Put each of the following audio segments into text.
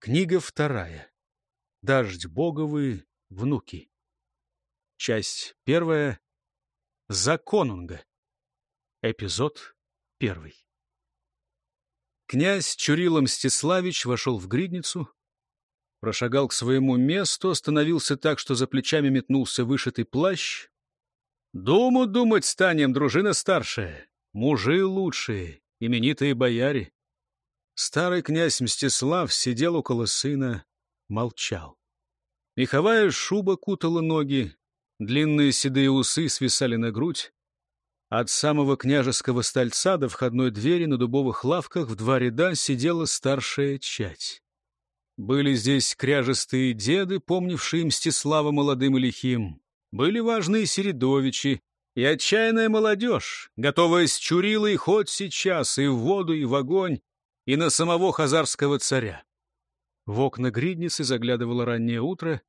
Книга вторая. Дождь боговы, внуки. Часть первая. Законунга. Эпизод первый. Князь Чурила Мстиславич вошел в гридницу, прошагал к своему месту, остановился так, что за плечами метнулся вышитый плащ. «Думу думать станем, дружина старшая, мужи лучшие, именитые бояре. Старый князь Мстислав сидел около сына, молчал. Меховая шуба кутала ноги, длинные седые усы свисали на грудь. От самого княжеского стольца до входной двери на дубовых лавках в два ряда сидела старшая чать. Были здесь кряжестые деды, помнившие Мстислава молодым и лихим. Были важные середовичи и отчаянная молодежь, готовая с Чурилой хоть сейчас и в воду, и в огонь, и на самого хазарского царя. В окна гридницы заглядывало раннее утро.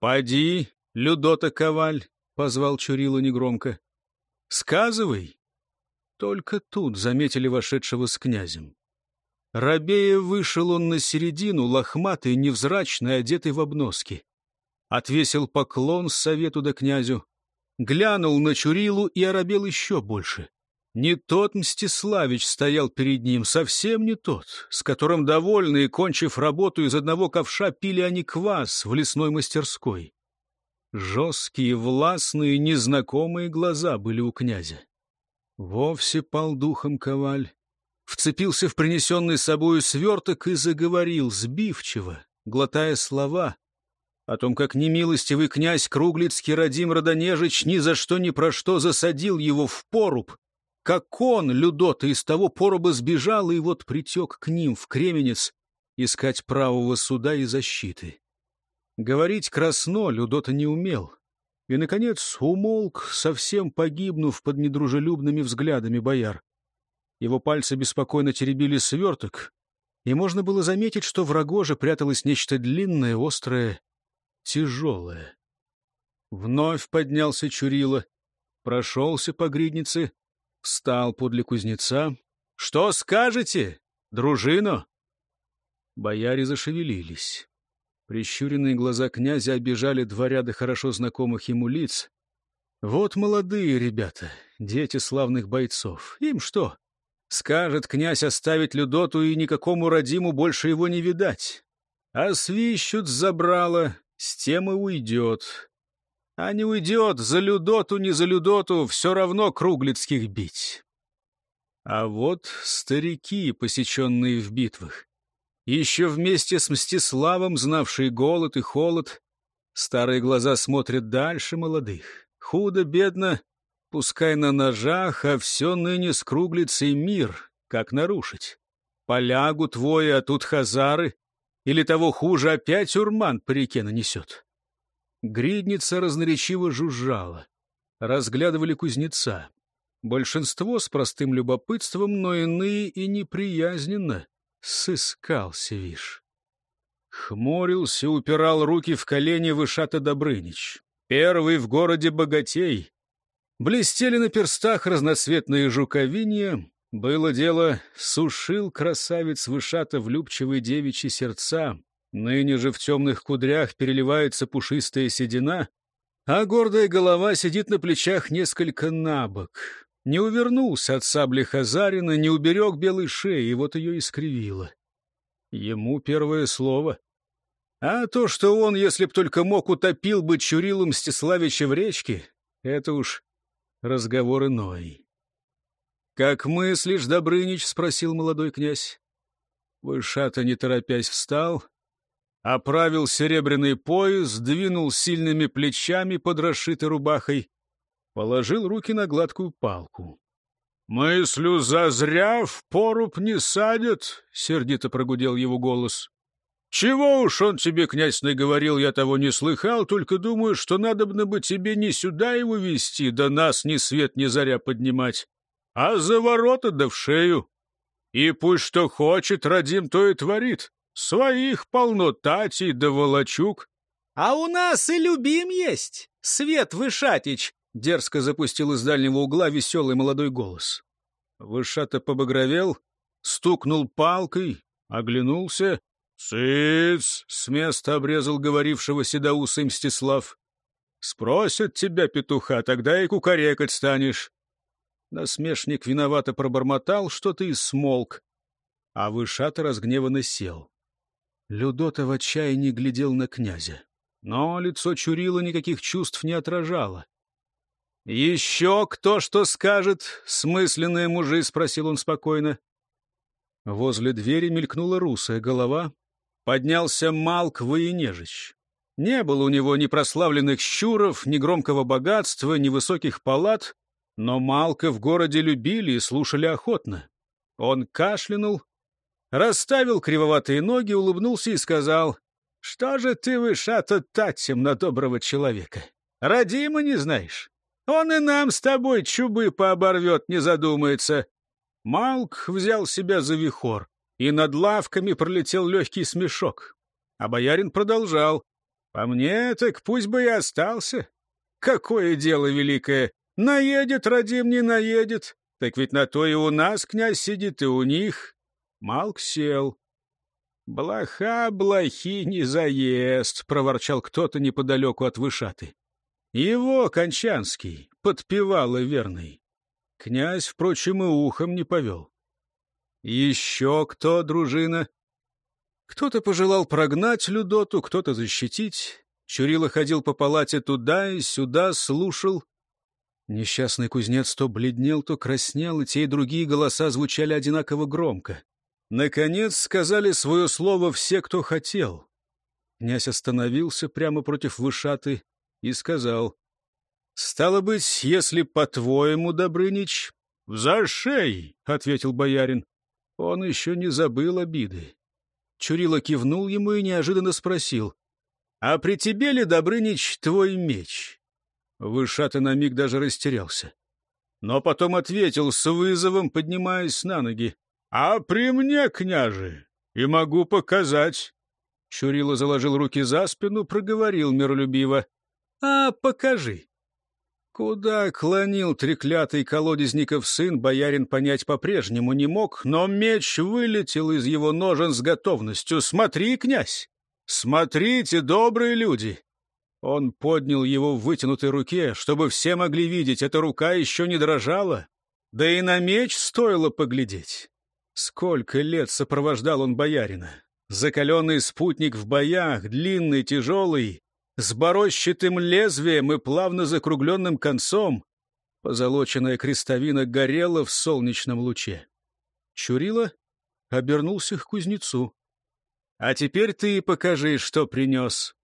«Поди, Людота Коваль!» — позвал Чурила негромко. «Сказывай!» Только тут заметили вошедшего с князем. Рабея вышел он на середину, лохматый, невзрачный, одетый в обноски. Отвесил поклон совету да князю, глянул на Чурилу и оробел еще больше. Не тот Мстиславич стоял перед ним, совсем не тот, с которым довольные, кончив работу из одного ковша, пили они квас в лесной мастерской. Жесткие, властные, незнакомые глаза были у князя. Вовсе пал духом коваль, вцепился в принесенный собою сверток и заговорил сбивчиво, глотая слова, о том, как немилостивый князь Круглицкий Радим Родонежич ни за что ни про что засадил его в поруб, как он, Людота, из того пороба сбежал и вот притек к ним в Кременец искать правого суда и защиты. Говорить красно Людота не умел. И, наконец, умолк, совсем погибнув под недружелюбными взглядами бояр. Его пальцы беспокойно теребили сверток, и можно было заметить, что в рогоже пряталось нечто длинное, острое, тяжелое. Вновь поднялся Чурила, прошелся по гриднице, встал подле кузнеца. — Что скажете, дружину? Бояре зашевелились. Прищуренные глаза князя обижали два ряда хорошо знакомых ему лиц. Вот молодые ребята, дети славных бойцов. Им что? Скажет князь оставить Людоту, и никакому родиму больше его не видать. А свищут забрало, с тем и уйдет. А не уйдет, за Людоту, не за Людоту, все равно круглицких бить. А вот старики, посеченные в битвах, еще вместе с Мстиславом, знавшие голод и холод, старые глаза смотрят дальше молодых. Худо-бедно, пускай на ножах, а все ныне с круглицей мир, как нарушить. Полягу твои, а тут хазары, или того хуже, опять урман по реке нанесет. Гридница разноречиво жужжала. Разглядывали кузнеца. Большинство с простым любопытством, но иные и неприязненно. Сыскался, вишь. Хмурился, упирал руки в колени Вышата Добрынич. Первый в городе богатей. Блестели на перстах разноцветные жуковинья. Было дело, сушил красавец Вышата влюбчивые девичьи сердца, Ныне же в темных кудрях переливается пушистая седина, а гордая голова сидит на плечах несколько набок. Не увернулся от сабли Хазарина, не уберег белой шеи, и вот ее искривило. Ему первое слово. А то, что он, если б только мог, утопил бы Чурилу Мстиславича в речке, это уж разговор иной. — Как мыслишь, Добрынич? — спросил молодой князь. Вышата, не торопясь, встал, оправил серебряный пояс, двинул сильными плечами под расшитой рубахой, положил руки на гладкую палку. — Мыслю, зазря в поруб не садят, — сердито прогудел его голос. — Чего уж он тебе, князь, наговорил, я того не слыхал, только думаю, что надобно бы тебе не сюда его вести, да нас ни свет ни заря поднимать, а за ворота да в шею. И пусть что хочет, родим, то и творит. Своих полно тати да волочук. — А у нас и любим есть, Свет Вышатич! — дерзко запустил из дальнего угла веселый молодой голос. Вышата побагровел, стукнул палкой, оглянулся. — «Цыц!» — с места обрезал говорившего седоусый Мстислав. «Спросят тебя, петуха, тогда и кукарекать станешь». Насмешник виновато пробормотал что-то и смолк, а вышата разгневанно сел. Людота в отчаянии глядел на князя, но лицо Чурила никаких чувств не отражало. «Еще кто что скажет, смысленные мужи?» — спросил он спокойно. Возле двери мелькнула русая голова, поднялся Малк Военежич. Не было у него ни прославленных щуров, ни громкого богатства, ни высоких палат, но Малка в городе любили и слушали охотно. Он кашлянул, расставил кривоватые ноги, улыбнулся и сказал, «Что же ты, вышата, татем на доброго человека? Родима не знаешь? Он и нам с тобой чубы пооборвет, не задумается». Малк взял себя за вихор и над лавками пролетел легкий смешок. А боярин продолжал. «По мне, так пусть бы и остался. Какое дело великое! Наедет, родим, не наедет. Так ведь на то и у нас князь сидит, и у них». Малк сел. «Блоха блохи не заест», — проворчал кто-то неподалеку от вышаты. «Его, Кончанский, подпевало верный». Князь, впрочем, и ухом не повел. Еще кто, дружина? Кто-то пожелал прогнать Людоту, кто-то защитить. Чурила ходил по палате туда и сюда, слушал. Несчастный кузнец то бледнел, то краснел, и те и другие голоса звучали одинаково громко. Наконец сказали свое слово все, кто хотел. Князь остановился прямо против вышаты и сказал, «Стало быть, если по-твоему, Добрынич...» «За шей!» — ответил боярин. Он еще не забыл обиды. Чурила кивнул ему и неожиданно спросил. — А при тебе ли, Добрынич, твой меч? Вышата на миг даже растерялся. Но потом ответил с вызовом, поднимаясь на ноги. — А при мне, княже, и могу показать. Чурила заложил руки за спину, проговорил миролюбиво. — А покажи. Куда клонил треклятый колодезников сын, боярин понять по-прежнему не мог, но меч вылетел из его ножен с готовностью. «Смотри, князь! Смотрите, добрые люди!» Он поднял его в вытянутой руке, чтобы все могли видеть, эта рука еще не дрожала. Да и на меч стоило поглядеть. Сколько лет сопровождал он боярина. Закаленный спутник в боях, длинный, тяжелый, с борощатым лезвием и плавно закругленным концом. Позолоченная крестовина горела в солнечном луче. Чурила обернулся к кузнецу. — А теперь ты покажи, что принес.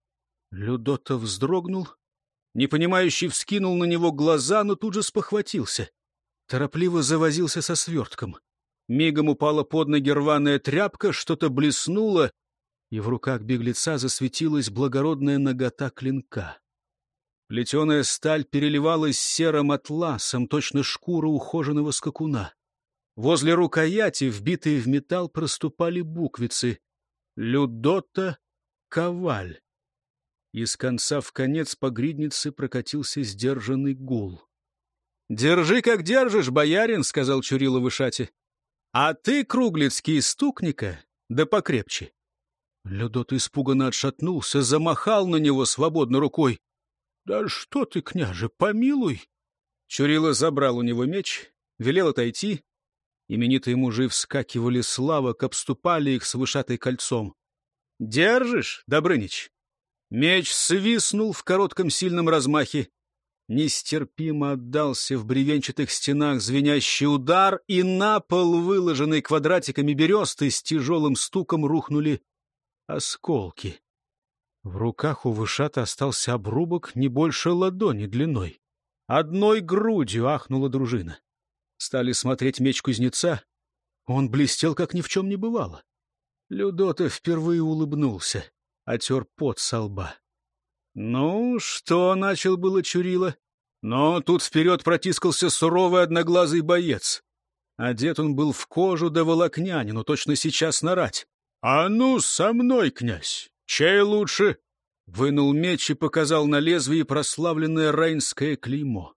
Людота вздрогнул, непонимающий вскинул на него глаза, но тут же спохватился. Торопливо завозился со свертком. Мигом упала под ноги рваная тряпка, что-то блеснуло, и в руках беглеца засветилась благородная нагота клинка. Плетеная сталь переливалась серым атласом, точно шкура ухоженного скакуна. Возле рукояти, вбитые в металл, проступали буквицы «Людота Коваль». Из конца в конец по гриднице прокатился сдержанный гул. — Держи, как держишь, боярин, — сказал Чурила вышати. — А ты, Круглицкий, стукника, да покрепче. Людот испуганно отшатнулся, замахал на него свободной рукой. — Да что ты, княже, помилуй! Чурила забрал у него меч, велел отойти. Именитые мужи вскакивали с лавок, обступали их с вышатой кольцом. — Держишь, Добрынич? Меч свистнул в коротком сильном размахе. Нестерпимо отдался в бревенчатых стенах звенящий удар, и на пол, выложенный квадратиками бересты, с тяжелым стуком рухнули осколки. В руках у вышата остался обрубок не больше ладони длиной. Одной грудью ахнула дружина. Стали смотреть меч кузнеца. Он блестел, как ни в чем не бывало. Людота впервые улыбнулся, отер пот со лба. «Ну, что?» — начал было Чурила. Но тут вперед протискался суровый одноглазый боец. Одет он был в кожу да волокнянину, точно сейчас нарать. «А ну, со мной, князь! Чей лучше?» Вынул меч и показал на лезвие прославленное рейнское клеймо.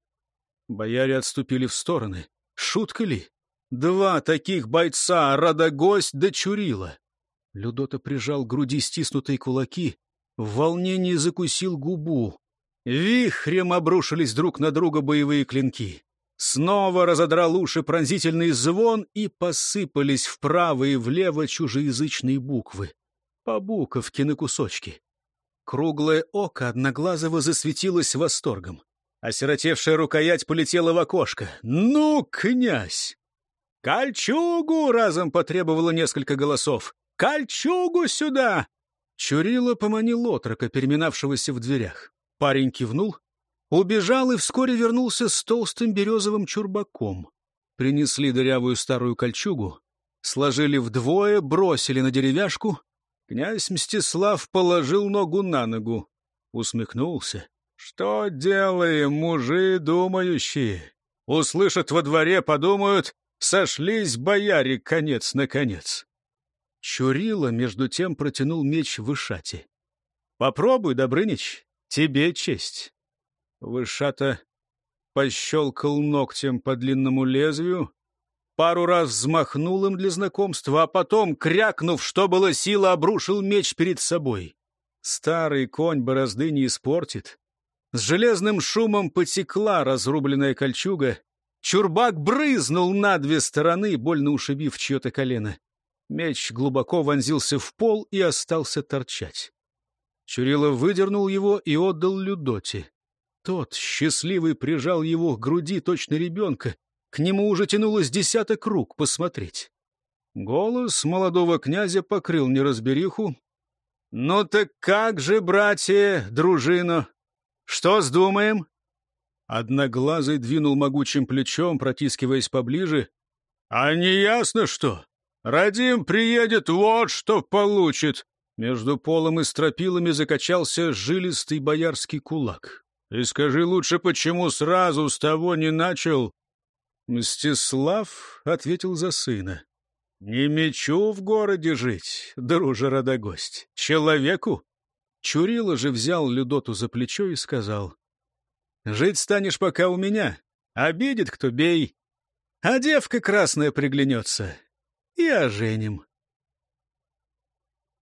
Бояре отступили в стороны. Шутка ли? Два таких бойца, Радогость да Чурила. Людота прижал к груди стиснутые кулаки, в волнении закусил губу. Вихрем обрушились друг на друга боевые клинки. Снова разодрал уши пронзительный звон, и посыпались вправо и влево чужеязычные буквы. По буковке на кусочки. Круглое око Одноглазого засветилось восторгом. Осиротевшая рукоять полетела в окошко. «Ну, князь!» «Кольчугу!» — разом потребовало несколько голосов. «Кольчугу сюда!» Чурила поманил отрока, переминавшегося в дверях. Парень кивнул, убежал и вскоре вернулся с толстым березовым чурбаком. Принесли дырявую старую кольчугу, сложили вдвое, бросили на деревяшку. Князь Мстислав положил ногу на ногу, усмехнулся. «Что делаем, мужи думающие? Услышат во дворе, подумают, сошлись бояре конец-наконец». Чурила, между тем, протянул меч Вышате. — Попробуй, Добрынич, тебе честь. Вышата пощелкал ногтем по длинному лезвию, пару раз взмахнул им для знакомства, а потом, крякнув, что было сила, обрушил меч перед собой. Старый конь борозды не испортит. С железным шумом потекла разрубленная кольчуга. Чурбак брызнул на две стороны, больно ушибив чье-то колено. Меч глубоко вонзился в пол и остался торчать. Чурилов выдернул его и отдал Людоте. Тот, счастливый, прижал его к груди точно ребенка. К нему уже тянулось десяток рук посмотреть. Голос молодого князя покрыл неразбериху. — Ну так как же, братья, дружина? Что сдумаем? Одноглазый двинул могучим плечом, протискиваясь поближе. — А не ясно что? Радим приедет, вот что получит!» Между полом и стропилами закачался жилистый боярский кулак. «И скажи лучше, почему сразу с того не начал?» Мстислав ответил за сына. «Не мечу в городе жить, друже родогость, человеку!» Чурила же взял Людоту за плечо и сказал. «Жить станешь пока у меня. Обидит кто бей. А девка красная приглянется и оженим.